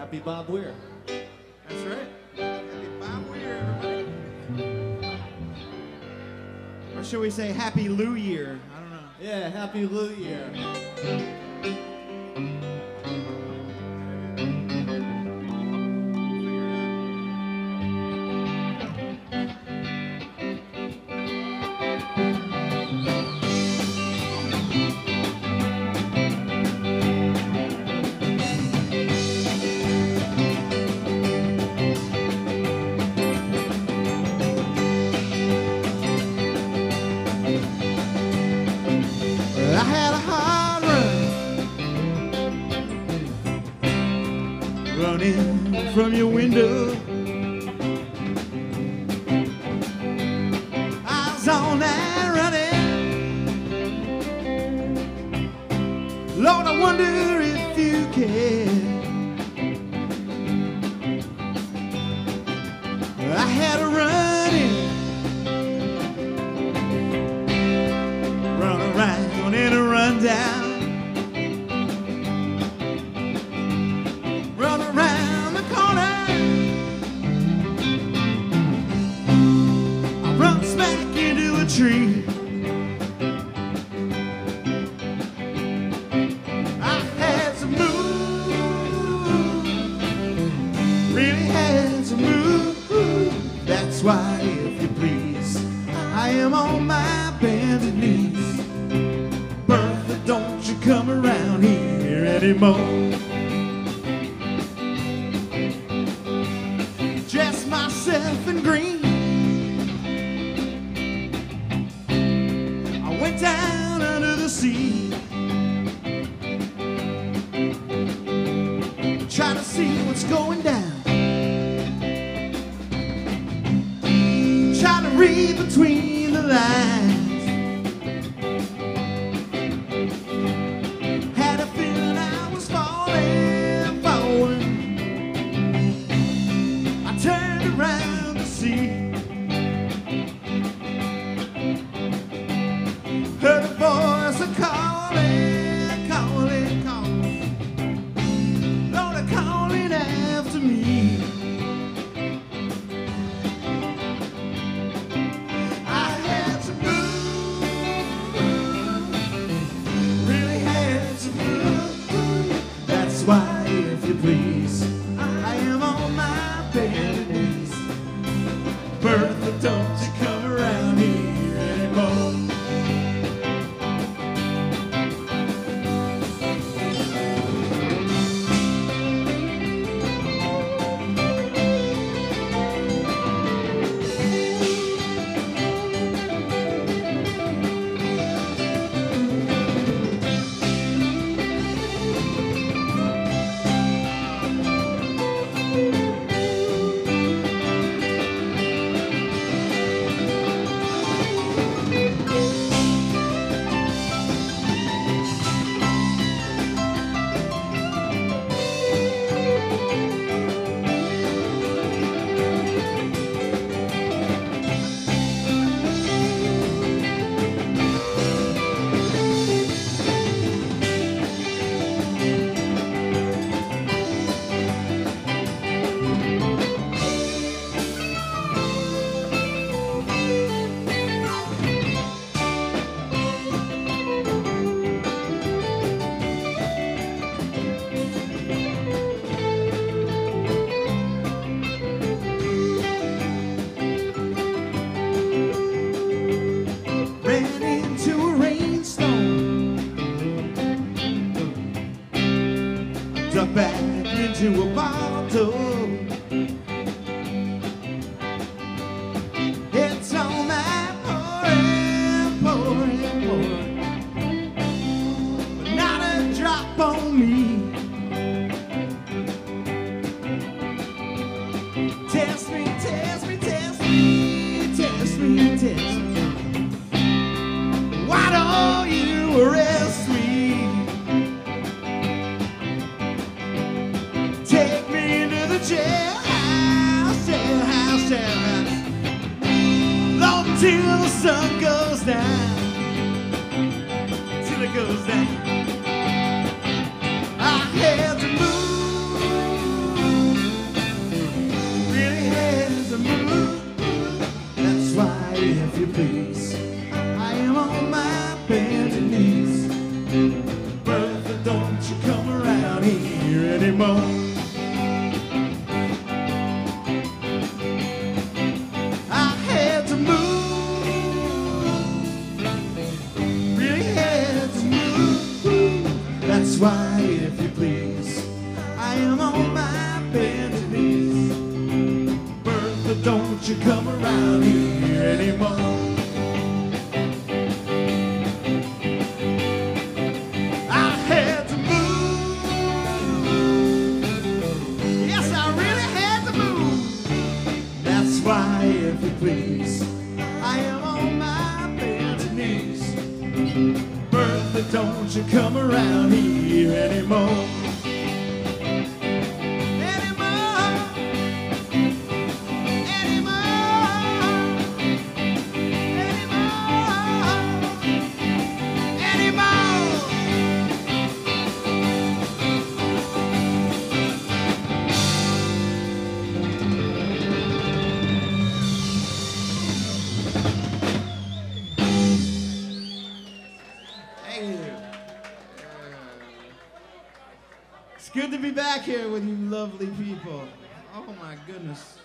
Happy Bob Weir. That's right. Happy Bob Weir, everybody. Or should we say Happy Lou Year? I don't know. Yeah, Happy Lou Year. From your window. Was on that running. Lord, I wonder if you care. I had a Why, if you please, I am on my bended knees. Bertha, don't you come around here anymore. Dress myself in green. I went down under the sea. Try to see what's going down. Between why, if you please, into a rainstorm. Back into a bottle. It's on that pouring, not a drop on me. Test me, test me, test me, test me, test me. Arrest me? Take me into the jailhouse, jailhouse, jailhouse. Long till the sun goes down. knees. Don't you come around here anymore. I had to move, really had to move. That's why, if you please, I am on my bended knees. Bertha, don't you come around here anymore. If you please, I am on my bended knees. Bertha, don't you come around here. Anymore. Good to be back here with you lovely people. Oh my goodness.